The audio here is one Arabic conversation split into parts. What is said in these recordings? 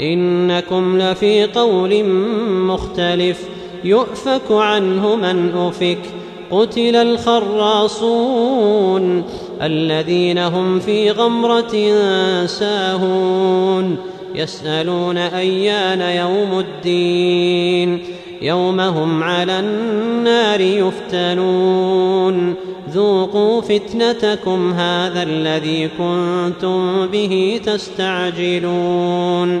إنكم لفي قول مختلف يؤفك عنه من أفك قتل الخراصون الذين هم في غمرة ساهون يسألون أيان يوم الدين يوم هم على النار يفتنون ذوقوا فتنتكم هذا الذي كنتم به تستعجلون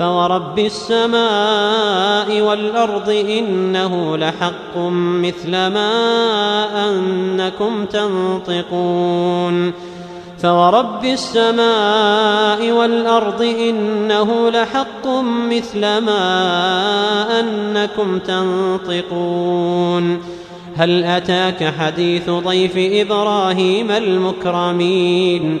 فورب السماء والارض انه لحق مثل ما انكم تنطقون فورب السماء والارض انه لحق مثل ما انكم تنطقون هل اتاك حديث ضيف إبراهيم المكرمين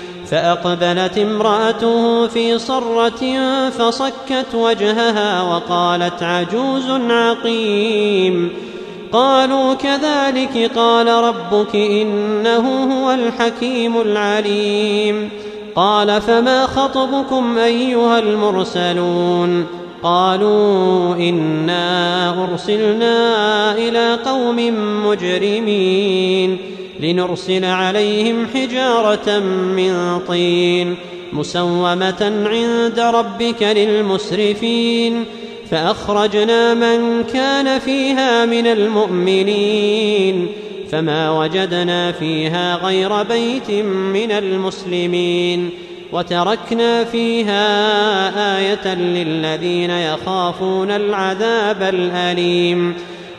فأقبلت امرأته في صرة فصكت وجهها وقالت عجوز عقيم. قالوا كذلك قال ربك إنه هو الحكيم العليم. قال فما خطبكم أيها المرسلون؟ قالوا إنا أرسلنا إلى قوم مجرمين. لنرسل عليهم حجارة من طين مسومة عند ربك للمسرفين فأخرجنا من كان فيها من المؤمنين فما وجدنا فيها غير بيت من المسلمين وتركنا فيها آية للذين يخافون العذاب الأليم.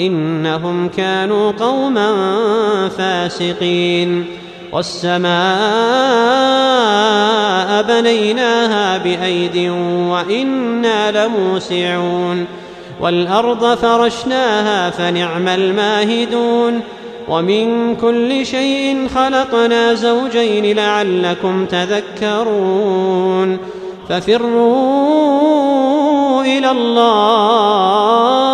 إنهم كانوا قوما فاسقين. والسماء بنيناها بأيد وإنا لموسعون. والأرض فرشناها فنعم الماهدون. ومن كل شيء خلقنا زوجين لعلكم تذكرون. ففروا إلى الله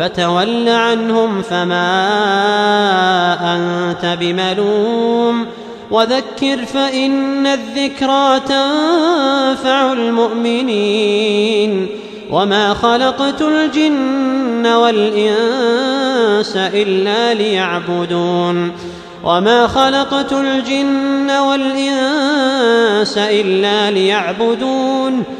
فتول عنهم فما أنت بملوم. وذكر فإن الذكرى تنفع المؤمنين. وما خلقت الجن والإنس إلا ليعبدون. وما خلقت الجن والإنس إلا ليعبدون.